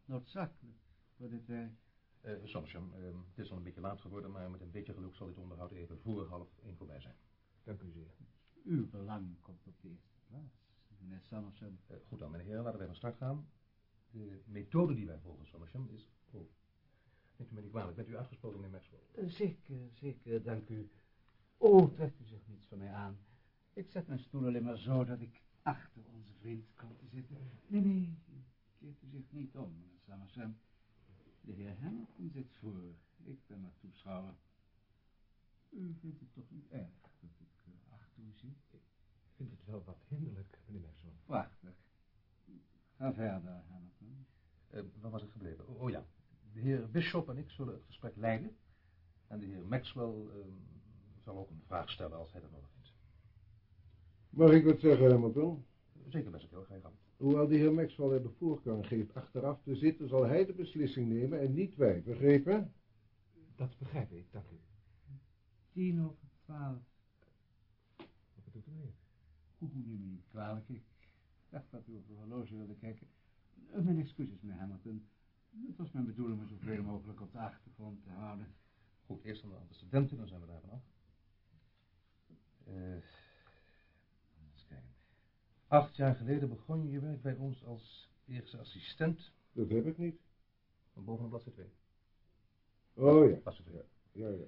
Noodzakelijk voor dit werk. Uh, Sommersham, uh, het is al een beetje laat geworden, maar met een beetje geluk zal dit onderhoud even voor half één voorbij zijn. Dank u zeer. Uw belang komt op de eerste plaats, meneer Sommersham. Uh, goed dan, meneer heren, laten wij van start gaan. De methode die wij volgen, Sommersham, is... Oh, neemt u me niet kwalijk, bent u uitgesproken, meneer Maxwell? zeker, zeker, dank u. Oh, trekt u zich niets van mij aan. Ik zet mijn stoel alleen maar zo dat ik achter onze vriend kan te zitten. Nee, nee, keert u zich niet om, meneer Sommersham. De heer Hamilton zit voor. Ik ben maar toeschouwer. U vindt het toch niet erg dat ik uh, achter u zit? Ik vind het wel wat hinderlijk, meneer Maxwell. Prachtig. Ga verder, Hamilton. Uh, waar was ik gebleven? Oh, oh, ja. De heer Bishop en ik zullen het gesprek leiden. En de heer Maxwell uh, zal ook een vraag stellen als hij dat nodig vindt. Mag ik wat zeggen, Hamilton? Zeker, best heel graag. Hoewel de heer Maxwell er de voorkeur geeft achteraf te zitten, zal hij de beslissing nemen en niet wij, begrepen? Dat begrijp ik, dank u. Tien over twaalf. Wat bedoelt u meer? Oeh, neem me niet kwalijk. Ik dacht dat u op de horloge wilde kijken. Uh, mijn excuses, meneer Hamilton. Het was mijn bedoeling me zoveel mogelijk op de achtergrond te houden. Goed, eerst aan de antecedenten, dan zijn we daar vanaf. Uh, eens kijken. Acht jaar geleden begon je werk bij ons als eerste assistent. Dat heb ik niet. Boven op bladzijde 2. Oh ja. Bladzijde 2. Ja, ja.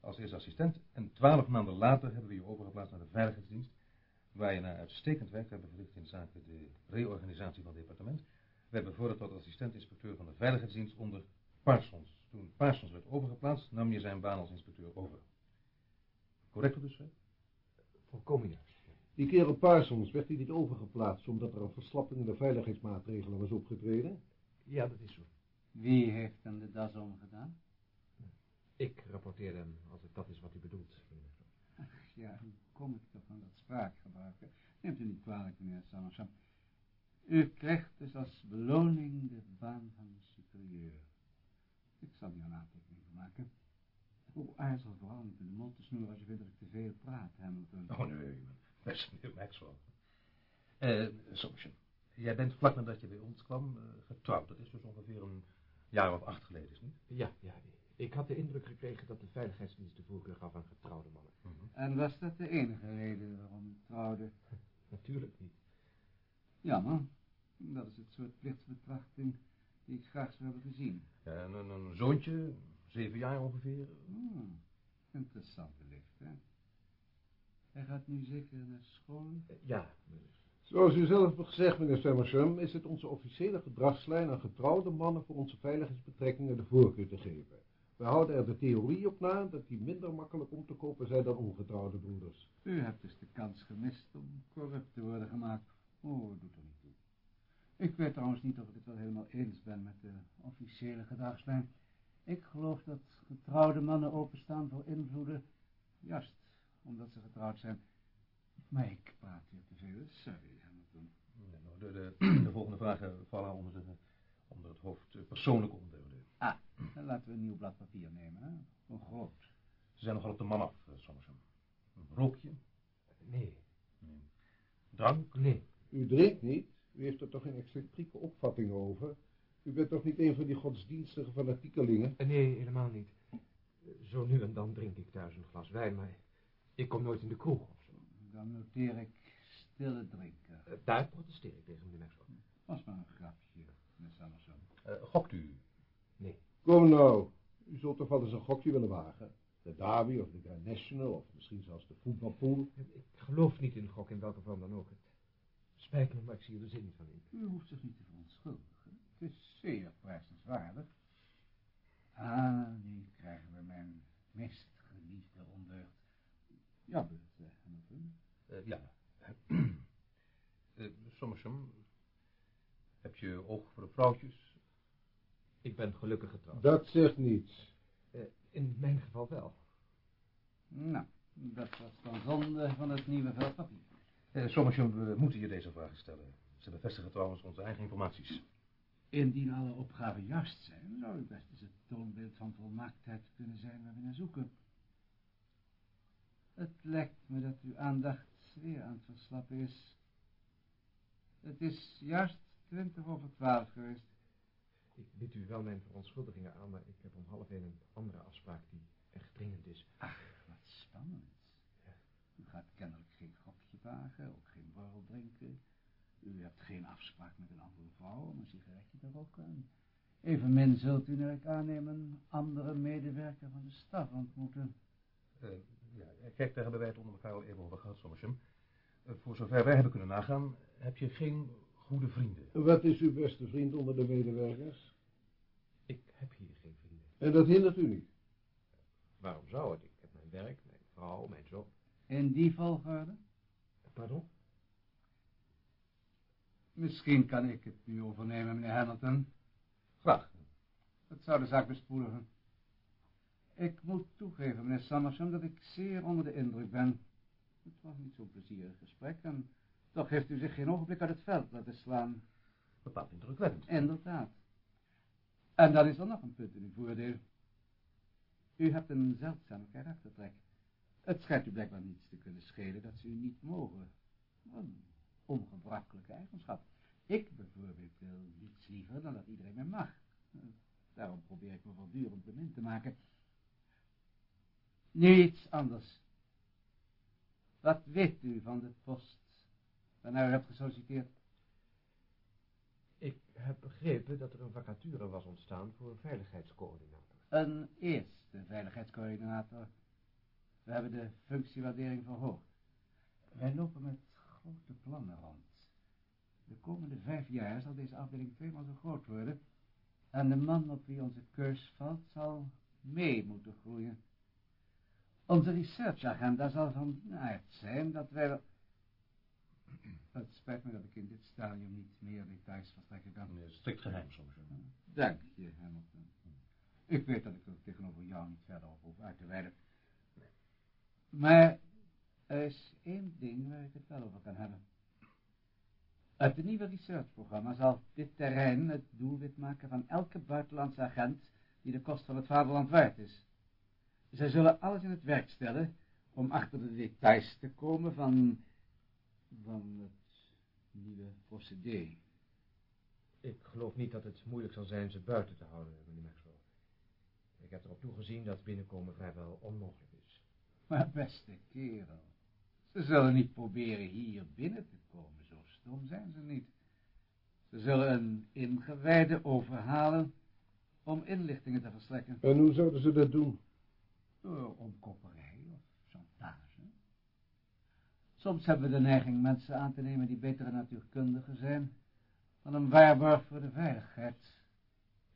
Als eerste assistent. En twaalf maanden later hebben we je overgeplaatst naar de Veiligheidsdienst. Waar je na uitstekend werk hebben verricht in zaken de reorganisatie van het departement. We hebben voordat tot assistent-inspecteur van de Veiligheidsdienst onder Parsons. Toen Parsons werd overgeplaatst, nam je zijn baan als inspecteur over. Correct dus, hè? Volkomen juist. Die kerel Parsons, werd hij niet overgeplaatst omdat er een verslapping in de veiligheidsmaatregelen was opgetreden? Ja, dat is zo. Wie heeft hem de das omgedaan? Ik rapporteer hem, als het dat is wat u bedoelt. Ach ja, hoe kom ik toch van dat spraakgebruiken? Neemt u niet kwalijk, meneer Samersham. U krijgt dus als beloning de baan van superieur. Ik zal hier een aantekening van maken. Hoe aarzel vooral niet in de mond te snoeren als je vindt dat ik te veel praat, Hamilton. Oh nee, best meneer Maxwell. Eh, Somerset, jij bent vlak nadat je bij ons kwam eh, getrouwd. Dat is dus ongeveer een jaar of acht geleden, is niet? Ja, ja. Ik had de indruk gekregen dat de veiligheidsdienst de voorkeur gaf aan getrouwde mannen. En was dat de enige reden waarom u trouwde? Natuurlijk niet. Jammer. Dat is het soort plichtsbetrachting die ik graag zou hebben gezien. Ja, en een, een zoontje, zeven jaar ongeveer. Hmm, interessante leeftijd. Hij gaat nu zeker naar school? Ja. Zoals u zelf hebt gezegd, meneer Summersham, is het onze officiële gedragslijn aan getrouwde mannen voor onze veiligheidsbetrekkingen de voorkeur te geven. We houden er de theorie op na dat die minder makkelijk om te kopen zijn dan ongetrouwde broeders. U hebt dus de kans gemist om corrupt te worden gemaakt. Oh, doet er niet toe. Ik weet trouwens niet of ik het wel helemaal eens ben met de officiële gedragslijn. Ik geloof dat getrouwde mannen openstaan voor invloeden, juist omdat ze getrouwd zijn. Maar ik praat hier te veel, sorry Hamilton. Nou, de, de, de volgende vragen vallen onder, de, onder het hoofd eh, persoonlijke onderdelen. Ah, dan laten we een nieuw blad papier nemen, hè? Hoe groot? Ze zijn nogal op de man af, Somerset. Een rookje? Nee. nee. Drank? Nee. U drinkt niet? U heeft er toch een excentrieke opvatting over? U bent toch niet een van die godsdienstige fanatiekelingen? Nee, helemaal niet. Zo nu en dan drink ik thuis een glas wijn, maar ik kom nooit in de kroeg of zo. Dan noteer ik stille drinken. Uh, daar protesteer ik tegen, meneer Maxwell. Was maar een grapje, meneer Samerson. Uh, gokt u? Nee. Kom nou, u zult toch wel eens een gokje willen wagen? De Derby of de Grand National of misschien zelfs de voetbalpool? Ik geloof niet in gok in welke vorm dan ook. Spijt me, maar ik zie er de zin niet van in. U hoeft zich niet te verontschuldigen. Het is zeer prijzenswaardig. Ah, nu krijgen we mijn meest geliefde ondeugd. Ja, beurt, uh, Hamilton. Uh, ja. uh, Sommersham, heb je oog voor de vrouwtjes? Ik ben gelukkig getrouwd. Dat zegt niets. Uh, in mijn geval wel. Nou, dat was dan zonde van het nieuwe vel papier. Sommersham, we moeten je deze vragen stellen. Ze bevestigen trouwens onze eigen informaties. Indien alle opgaven juist zijn, zou u best eens het toonbeeld van volmaaktheid kunnen zijn waar we naar zoeken. Het lijkt me dat uw aandacht zeer aan het verslappen is. Het is juist twintig over twaalf geweest. Ik bied u wel mijn verontschuldigingen aan, maar ik heb om half één een andere afspraak die echt dringend is. Ach, wat spannend. Ja. U gaat kennelijk ook geen borrel drinken. U hebt geen afspraak met een andere vrouw om een sigaretje te roken. Evenmin zult u, naar ik een andere medewerker van de staf ontmoeten. Uh, ja, kijk, daar hebben wij het onder elkaar al even over gehad, Sommersum. Uh, voor zover wij hebben kunnen nagaan, heb je geen goede vrienden. Wat is uw beste vriend onder de medewerkers? Ik heb hier geen vrienden. En dat hindert u niet? Waarom zou het? Ik heb mijn werk, mijn vrouw, mijn job. In die volgorde? Pardon? Misschien kan ik het nu overnemen, meneer Hamilton. Graag. Dat zou de zaak bespoedigen. Ik moet toegeven, meneer Summerson, dat ik zeer onder de indruk ben. Het was niet zo'n plezierig gesprek en toch heeft u zich geen ogenblik uit het veld laten slaan. Bepaald indrukwekkend. Inderdaad. En dan is er nog een punt in uw voordeel. U hebt een zeldzame karaktertrek. Het schijnt u blijkbaar niets te kunnen schelen dat ze u niet mogen. Een ongebruikelijke eigenschap. Ik bijvoorbeeld wil niets liever dan dat iedereen mij mag. Daarom probeer ik me voortdurend bemind te maken. Nu iets anders. Wat weet u van de post waarnaar u hebt gesolliciteerd? Ik heb begrepen dat er een vacature was ontstaan voor veiligheidscoördinator. Een eerste veiligheidscoördinator. We hebben de functiewaardering verhoogd. Wij lopen met grote plannen rond. De komende vijf jaar zal deze afdeling tweemaal zo groot worden. En de man op wie onze keus valt zal mee moeten groeien. Onze researchagenda zal van aard zijn dat wij... Het spijt me dat ik in dit stadium niet meer details verstrekken kan. strikt geheim soms. Dank je, Hamilton. Ik weet dat ik er tegenover jou niet verder op hoef uit te wijden. Maar er is één ding waar ik het wel over kan hebben. Het nieuwe researchprogramma zal dit terrein het doelwit maken van elke buitenlandse agent die de kost van het vaderland waard is. Zij zullen alles in het werk stellen om achter de details te komen van, van het nieuwe procedé. Ik geloof niet dat het moeilijk zal zijn ze buiten te houden, meneer Maxwell. Ik heb erop toegezien dat binnenkomen vrijwel onmogelijk. Maar beste kerel, ze zullen niet proberen hier binnen te komen, zo stom zijn ze niet. Ze zullen een ingewijde overhalen om inlichtingen te verstrekken. En hoe zouden ze dat doen? Door omkopperij of chantage. Soms hebben we de neiging mensen aan te nemen die betere natuurkundigen zijn dan een waarborg voor de veiligheid.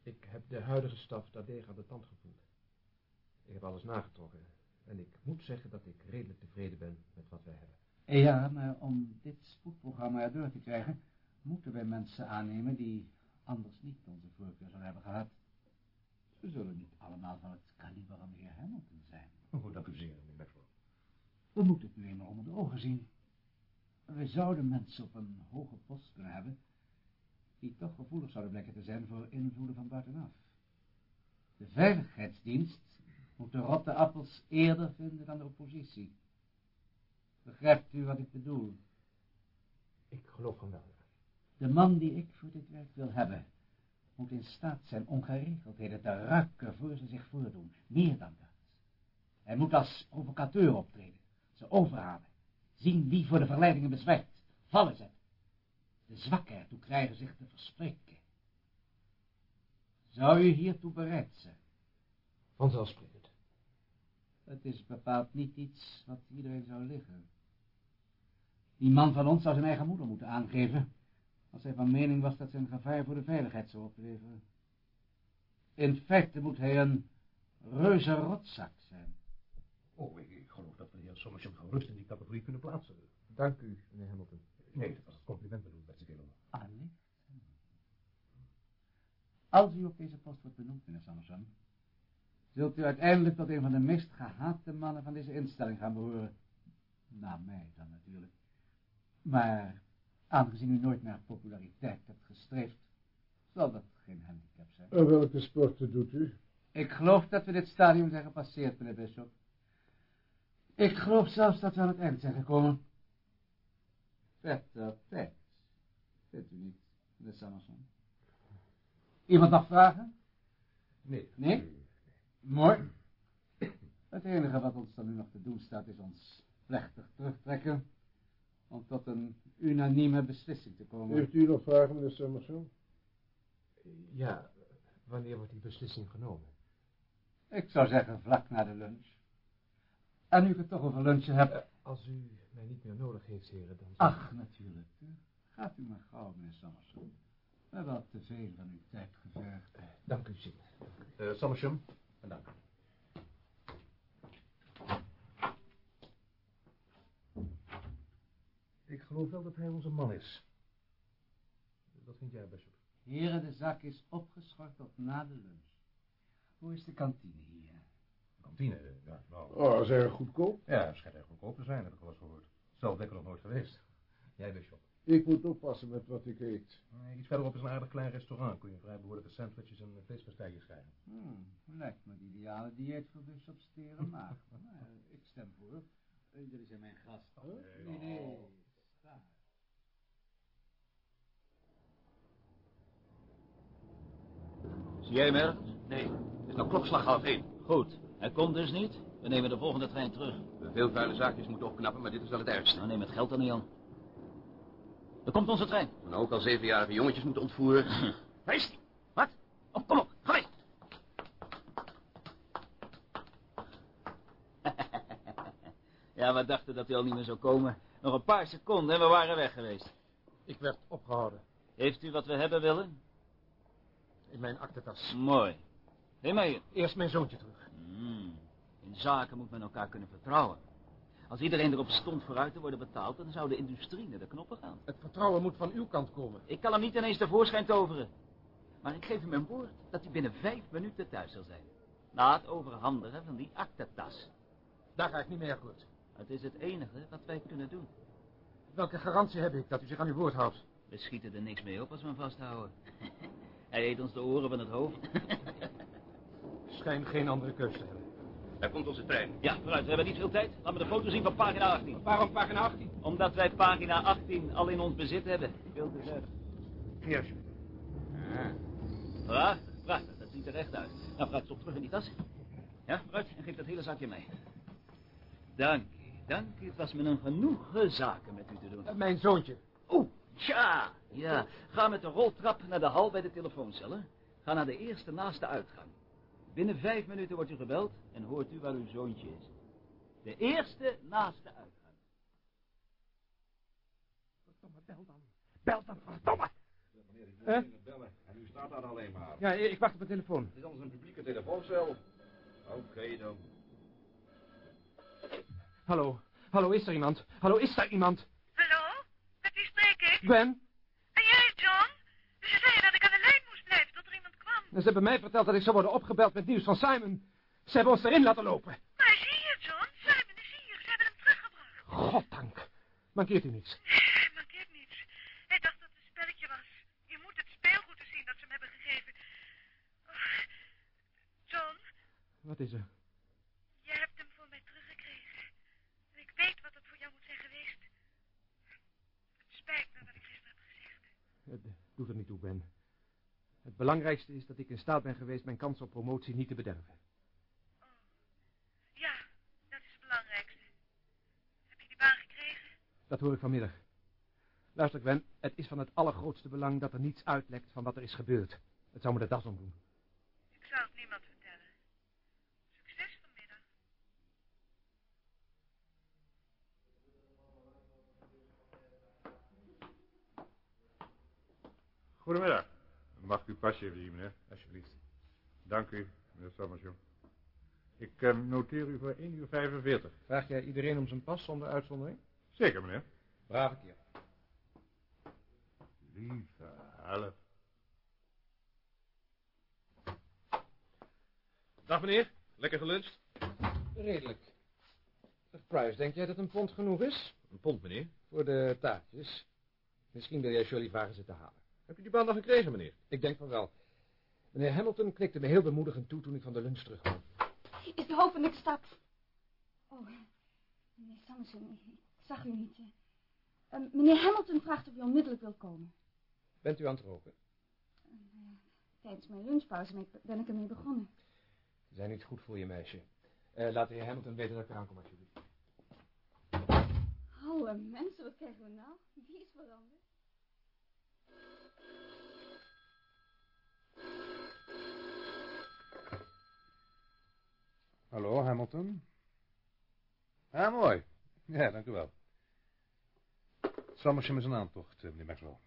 Ik heb de huidige staf daartegen aan de tand gevoeld. Ik heb alles nagetrokken. En ik moet zeggen dat ik redelijk tevreden ben met wat wij hebben. Ja, maar om dit spoedprogramma erdoor te krijgen, moeten wij mensen aannemen die anders niet onze voorkeur zouden hebben gehad. Ze zullen niet allemaal van het kaliber van de heer Hamilton zijn. Oh, dank u zeer, meneer Maxwell. We moeten het nu eenmaal onder de ogen zien. We zouden mensen op een hoge post kunnen hebben, die toch gevoelig zouden blijken te zijn voor invloeden van buitenaf. De veiligheidsdienst moet de rotte appels eerder vinden dan de oppositie. Begrijpt u wat ik bedoel? Ik geloof van wel. De man die ik voor dit werk wil hebben, moet in staat zijn ongeregeldheden te ruiken voor ze zich voordoen. Meer dan dat. Hij moet als provocateur optreden, ze overhalen, zien wie voor de verleidingen bezwijkt, vallen zetten. De zwakken ertoe krijgen zich te verspreken. Zou u hiertoe bereid zijn? Vanzelfsprekend. Het is bepaald niet iets wat iedereen zou liggen. Die man van ons zou zijn eigen moeder moeten aangeven, als hij van mening was dat ze een gevaar voor de veiligheid zou opleveren. In feite moet hij een reuze rotzak zijn. Oh, ik, ik geloof dat we de heer Somerset gerust in die categorie kunnen plaatsen. Dank u, meneer Hamilton. Nee, dat was het compliment bedoeld, beste kerel. Allicht. Als u op deze post wordt benoemd, meneer Summerson, zult u uiteindelijk tot een van de meest gehate mannen van deze instelling gaan behoren. Na mij dan natuurlijk. Maar aangezien u nooit naar populariteit hebt gestreefd, zal dat geen handicap zijn. En welke sporten doet u? Ik geloof dat we dit stadium zijn gepasseerd, meneer Bishop. Ik geloof zelfs dat we aan het eind zijn gekomen. Vette tijd, vindt u niet, meneer Summerson? Iemand nog vragen? Nee. Nee? Mooi. Het enige wat ons dan nu nog te doen staat is ons plechtig terugtrekken om tot een unanieme beslissing te komen. Heeft u nog vragen, meneer Summerson? Ja, wanneer wordt die beslissing genomen? Ik zou zeggen vlak na de lunch. En nu ik het toch over lunchen heb... Uh, als u mij niet meer nodig heeft, heren, dan... Ach, natuurlijk. Gaat u maar gauw, meneer Summerson. We hebben al te veel van uw tijd gevergd. Uh, dank u zeer. Uh, Summerson, en dank. Ik geloof wel dat hij onze man is. Wat vind jij, Bishop? Heren, de zaak is opgeschort tot na de lunch. Hoe is de kantine hier? Kantine, ja, nou... Oh, is erg goedkoop. Ja, schijnt erg goedkoop te zijn, heb ik wel eens gehoord. Zelf ben ik er nog nooit geweest. Jij, Bishop? Ik moet oppassen met wat ik eet. Iets verderop is een aardig klein restaurant. Kun je vrij behoorlijke sandwiches en vleespastijtjes krijgen. Hmm, lijkt me het ideale dieet voor Bishop Steren maar ik stem voor. Jullie zijn mijn gast. hoor. Nee, nee. Zie jij hem er? Nee, het is nou klokslag half één. Goed. Hij komt dus niet. We nemen de volgende trein terug. We veel vuile zaakjes moeten opknappen, maar dit is wel het ergste. Nou, neem het geld dan niet aan. Er komt onze trein. En ook al zevenjarige jongetjes moeten ontvoeren. Waar is die? Wat? Oh, kom op, ga mee. ja, we dachten dat u al niet meer zou komen. Nog een paar seconden en we waren weg geweest. Ik werd opgehouden. Heeft u wat we hebben willen? In mijn aktentas. Mooi. Neem maar hier. Eerst mijn zoontje terug. Hmm. In zaken moet men elkaar kunnen vertrouwen. Als iedereen erop stond vooruit te worden betaald, dan zou de industrie naar de knoppen gaan. Het vertrouwen moet van uw kant komen. Ik kan hem niet ineens tevoorschijn toveren. Maar ik geef u mijn woord dat hij binnen vijf minuten thuis zal zijn. Na het overhandigen van die aktentas. Daar ga ik niet mee akkoord. Het is het enige wat wij kunnen doen. Welke garantie heb ik dat u zich aan uw woord houdt? We schieten er niks mee op als we hem vasthouden. Hij eet ons de oren van het hoofd. Schijn geen andere keus te hebben. Daar komt onze trein. Ja, vooruit. We hebben niet veel tijd. Laten we de foto zien van pagina 18. Waarom pagina 18? Omdat wij pagina 18 al in ons bezit hebben. Veel te zeggen. Hier. Ah. Prachtig, prachtig. Dat ziet er echt uit. Nou, vooruit, stop terug in die tas. Ja, vooruit. En geef dat hele zakje mee. Dank u, dank u. Het was me een genoegen zaken met u te doen. Mijn zoontje. Oeh, tja. Ja, ga met de roltrap naar de hal bij de telefooncellen. Ga naar de eerste naaste uitgang. Binnen vijf minuten wordt u gebeld en hoort u waar uw zoontje is. De eerste naaste uitgang. Verdomme, bel dan. Bel dan, verdomme. Huh? bellen. En u staat daar alleen maar. Ja, ik wacht op mijn telefoon. Het is anders een publieke telefooncel. Oké dan. Hallo, hallo, is er iemand? Hallo, is er iemand? Hallo, met wie spreek ik? Gwen? En jij, John? Dus je zei dat ik aan de lijn moest blijven tot er kwam. Ze hebben mij verteld dat ik zou worden opgebeld met nieuws van Simon. Ze hebben ons erin laten lopen. Maar is hier, John. Simon is hier. Ze hebben hem teruggebracht. Goddank. Mankeert u niets? Nee, mankeert niets. Hij dacht dat het een spelletje was. Je moet het speelgoed eens zien dat ze hem hebben gegeven. Oh, John, Wat is er? je hebt hem voor mij teruggekregen. En ik weet wat het voor jou moet zijn geweest. Het spijt me wat ik gisteren heb gezegd. Het doet er niet toe, Ben. Het belangrijkste is dat ik in staat ben geweest mijn kans op promotie niet te bederven. Ja, dat is het belangrijkste. Heb je die baan gekregen? Dat hoor ik vanmiddag. Luister, Gwen, het is van het allergrootste belang dat er niets uitlekt van wat er is gebeurd. Het zou me de das omdoen. Ik zou het niemand vertellen. Succes vanmiddag. Goedemiddag. Mag ik uw pasje even zien, meneer? Alsjeblieft. Dank u, meneer Sommersjoen. Ik eh, noteer u voor 1 uur 45. Vraag jij iedereen om zijn pas zonder uitzondering? Zeker, meneer. Brave keer. Lieve helft. Dag meneer, lekker geluncht? Redelijk. Zeg, Price, denk jij dat een pond genoeg is? Een pond, meneer. Voor de taartjes. Misschien wil jij Shirley vragen ze te halen. Heb u die baan nog gekregen, meneer? Ik denk van wel. Meneer Hamilton knikte me heel bemoedigend toe toen ik van de lunch terugkwam. Is de hoofd in de stad? Oh, meneer Samson, ik zag u niet. Uh, meneer Hamilton vraagt of u onmiddellijk wil komen. Bent u aan het roken? Uh, tijdens mijn lunchpauze ben ik ermee begonnen. Ze zijn niet goed voor je, meisje. Uh, laat de heer Hamilton weten dat ik eraan kom, alsjeblieft. Alle mensen, wat krijgen we nou? Die is veranderd. Hallo, Hamilton. Ah, mooi. Ja, dank u wel. Summersham is een aantocht, meneer Maxwell.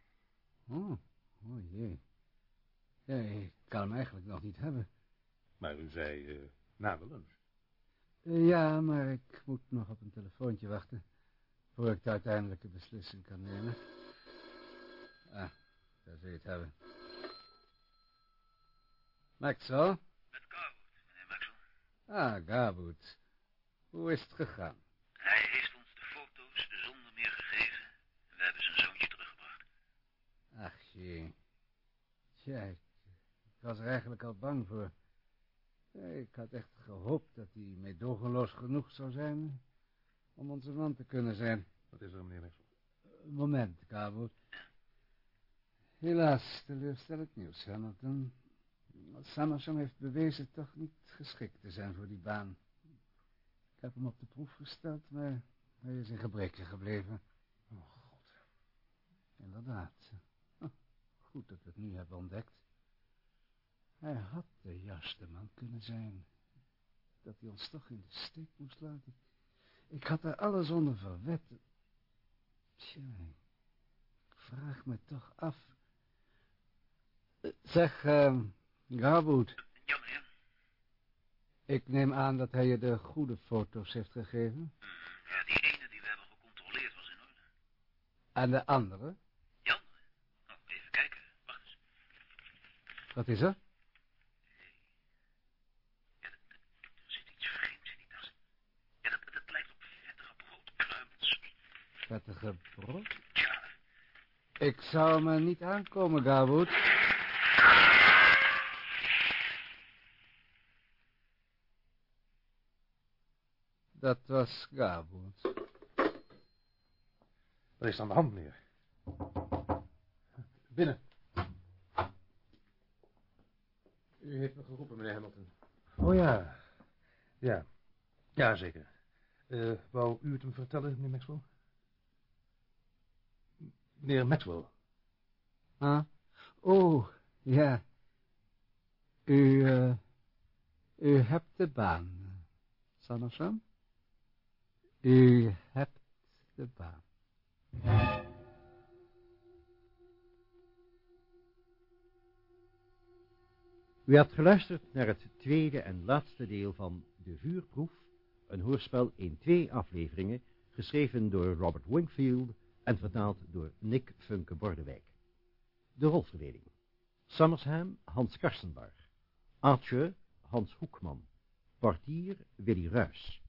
Oh, oh jee. Ja, ik kan hem eigenlijk nog niet hebben. Maar u zei uh, na de lunch. Uh, ja, maar ik moet nog op een telefoontje wachten. Voor ik de uiteindelijke beslissing kan nemen. Ah, daar zul je het hebben. Maxwell? Met Garwood, meneer Maxwell. Ah, Garwood. Hoe is het gegaan? Hij heeft ons de foto's zonder meer gegeven. En we hebben zijn zoontje teruggebracht. Ach, jee. Tja, ik, ik was er eigenlijk al bang voor. Ik had echt gehoopt dat hij meedogenloos genoeg zou zijn om onze man te kunnen zijn. Wat is er, meneer? Een moment, Garwood. Helaas, teleurstellend nieuws, Hamilton. Summerson heeft bewezen toch niet geschikt te zijn voor die baan. Ik heb hem op de proef gesteld, maar hij is in gebreken gebleven. Oh, god. Inderdaad. Goed dat we het nu hebben ontdekt. Hij had de juiste man kunnen zijn. Dat hij ons toch in de steek moest laten. Ik had er alles onder verwet. Tja, ik vraag me toch af. Eh, Zeg, uh, Garwood. Ja, meneer. Ik neem aan dat hij je de goede foto's heeft gegeven. Ja, die ene die we hebben gecontroleerd was in orde. En de andere? Andere? Oh, even kijken. Wacht eens. Wat is er? Er zit iets vreemds in die tas. Ja, dat, dat lijkt op vettige brood? Ik zou me niet aankomen, Garwood. Dat was Garwood. Wat is er aan de hand, meneer? Binnen. U heeft me geroepen, meneer Hamilton. Oh ja. Ja. Ja, zeker. Eh, wou u het hem vertellen, meneer Maxwell? Meneer Maxwell. Ah, oh, ja. U, eh, u hebt de baan, Sanderson. U hebt de baan. U hebt geluisterd naar het tweede en laatste deel van De Vuurproef, een hoorspel in twee afleveringen, geschreven door Robert Wingfield en vertaald door Nick Funke Bordewijk. De rolverdeling. Sammersham, Hans Karstenbarg. Archer, Hans Hoekman. Portier, Willy Ruys.